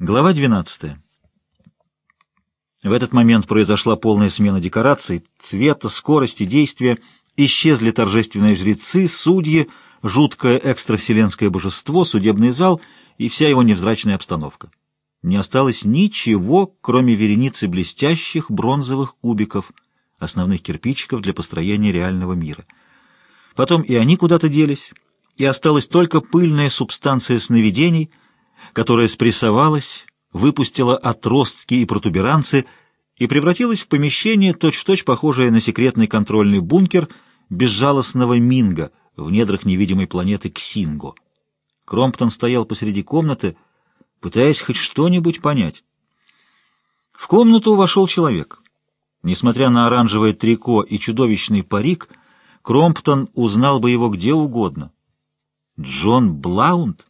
Глава 12. В этот момент произошла полная смена декораций, цвета, скорости действия, исчезли торжественные жрецы, судьи, жуткое экстравселенское божество, судебный зал и вся его невзрачная обстановка. Не осталось ничего, кроме вереницы блестящих бронзовых кубиков, основных кирпичиков для построения реального мира. Потом и они куда-то делись, и осталась только пыльная субстанция сновидений — которая спрессовалась, выпустила отростки и протуберанцы и превратилась в помещение, точь-в-точь -точь похожее на секретный контрольный бункер безжалостного Минга в недрах невидимой планеты Ксинго. Кромптон стоял посреди комнаты, пытаясь хоть что-нибудь понять. В комнату вошел человек. Несмотря на оранжевое трико и чудовищный парик, Кромптон узнал бы его где угодно. Джон Блаунд?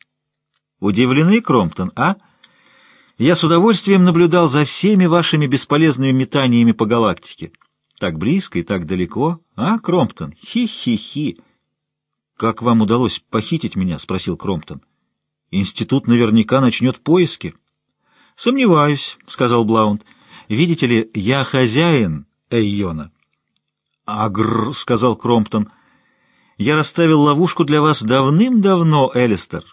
Удивлены, Кромптон, а? Я с удовольствием наблюдал за всеми вашими бесполезными метаниями по галактике. Так близко и так далеко, а, Кромптон? Хи-хи-хи. Как вам удалось похитить меня? спросил Кромптон. Институт наверняка начнет поиски. Сомневаюсь, сказал Блаунд. Видите ли, я хозяин Эйона. Агр, сказал Кромптон. Я расставил ловушку для вас давным-давно, Элистер.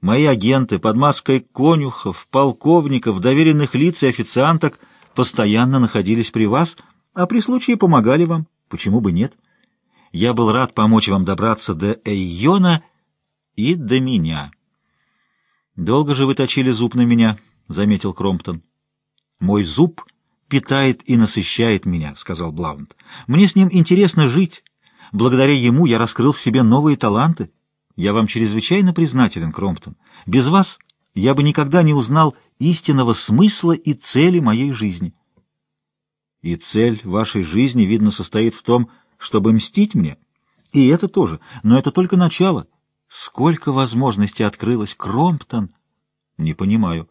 Мои агенты под маской конюхов, полковников, доверенных лиц и официанток постоянно находились при вас, а при случае помогали вам. Почему бы нет? Я был рад помочь вам добраться до Эйона и до меня. «Долго же вы точили зуб на меня», — заметил Кромптон. «Мой зуб питает и насыщает меня», — сказал Блаунд. «Мне с ним интересно жить. Благодаря ему я раскрыл в себе новые таланты». Я вам чрезвычайно признателен, Кромптон. Без вас я бы никогда не узнал истинного смысла и цели моей жизни. И цель вашей жизни, видно, состоит в том, чтобы мстить мне. И это тоже, но это только начало. Сколько возможностей открылось, Кромптон? Не понимаю.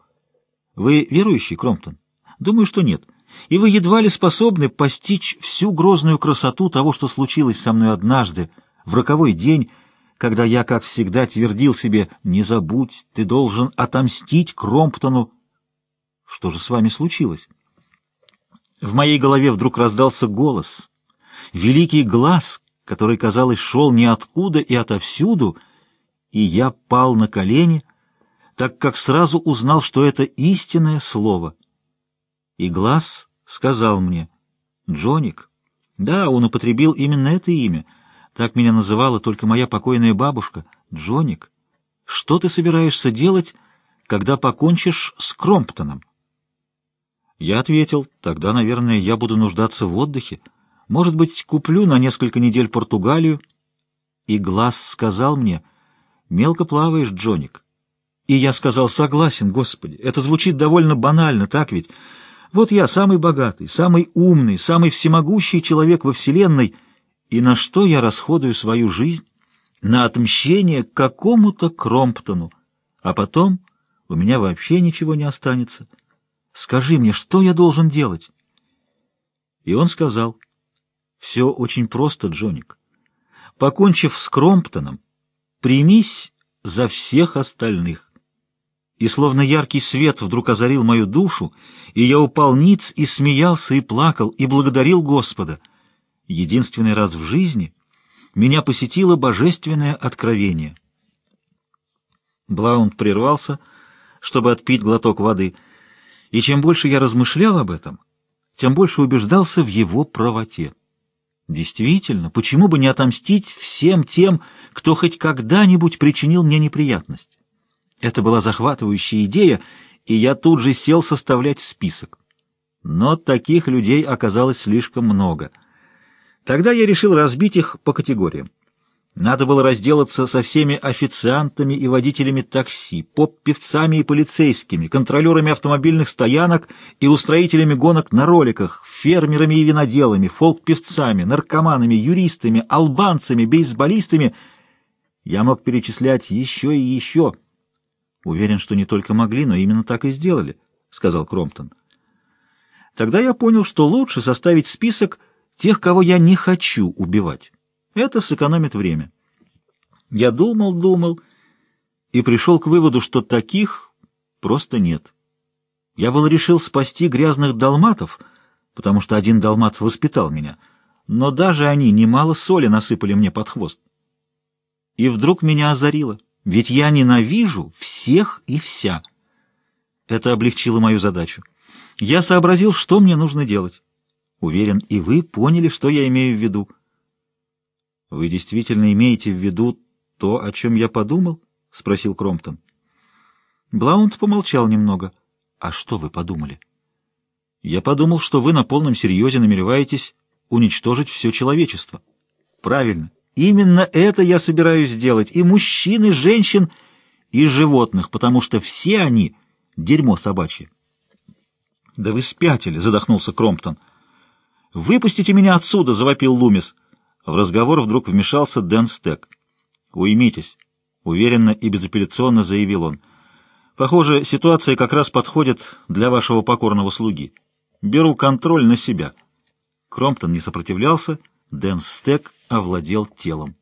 Вы верующий, Кромптон? Думаю, что нет. И вы едва ли способны постичь всю грозную красоту того, что случилось со мной однажды, в роковой день, когда я, как всегда, твердил себе «Не забудь, ты должен отомстить Кромптону». Что же с вами случилось? В моей голове вдруг раздался голос. Великий глаз, который, казалось, шел ниоткуда и отовсюду, и я пал на колени, так как сразу узнал, что это истинное слово. И глаз сказал мне «Джоник». Да, он употребил именно это имя — так меня называла только моя покойная бабушка, Джоник. Что ты собираешься делать, когда покончишь с Кромптоном? Я ответил, тогда, наверное, я буду нуждаться в отдыхе. Может быть, куплю на несколько недель Португалию. И Глаз сказал мне, мелко плаваешь, Джоник. И я сказал, согласен, Господи, это звучит довольно банально, так ведь? Вот я самый богатый, самый умный, самый всемогущий человек во Вселенной — и на что я расходую свою жизнь? На отмщение какому-то Кромптону. А потом у меня вообще ничего не останется. Скажи мне, что я должен делать? И он сказал, все очень просто, Джоник. Покончив с Кромптоном, примись за всех остальных. И словно яркий свет вдруг озарил мою душу, и я упал ниц и смеялся и плакал, и благодарил Господа — единственный раз в жизни меня посетило божественное откровение. Блаунд прервался, чтобы отпить глоток воды, и чем больше я размышлял об этом, тем больше убеждался в его правоте. Действительно, почему бы не отомстить всем тем, кто хоть когда-нибудь причинил мне неприятность? Это была захватывающая идея, и я тут же сел составлять список. Но таких людей оказалось слишком много — Тогда я решил разбить их по категориям. Надо было разделаться со всеми официантами и водителями такси, поп-певцами и полицейскими, контролерами автомобильных стоянок и устроителями гонок на роликах, фермерами и виноделами, фолк-певцами, наркоманами, юристами, албанцами, бейсболистами. Я мог перечислять еще и еще. Уверен, что не только могли, но именно так и сделали, — сказал Кромптон. Тогда я понял, что лучше составить список тех, кого я не хочу убивать. Это сэкономит время. Я думал, думал и пришел к выводу, что таких просто нет. Я был решил спасти грязных далматов, потому что один далмат воспитал меня, но даже они немало соли насыпали мне под хвост. И вдруг меня озарило, ведь я ненавижу всех и вся. Это облегчило мою задачу. Я сообразил, что мне нужно делать. Уверен, и вы поняли, что я имею в виду. Вы действительно имеете в виду то, о чем я подумал? — спросил Кромптон. Блаунд помолчал немного. — А что вы подумали? — Я подумал, что вы на полном серьезе намереваетесь уничтожить все человечество. — Правильно. Именно это я собираюсь сделать. И мужчин, и женщин, и животных, потому что все они — дерьмо собачье. — Да вы спятили, — задохнулся Кромптон. — Выпустите меня отсюда, — завопил Лумис. В разговор вдруг вмешался Дэн Стек. «Уймитесь», — уверенно и безапелляционно заявил он. «Похоже, ситуация как раз подходит для вашего покорного слуги. Беру контроль на себя». Кромптон не сопротивлялся, Дэн Стек овладел телом.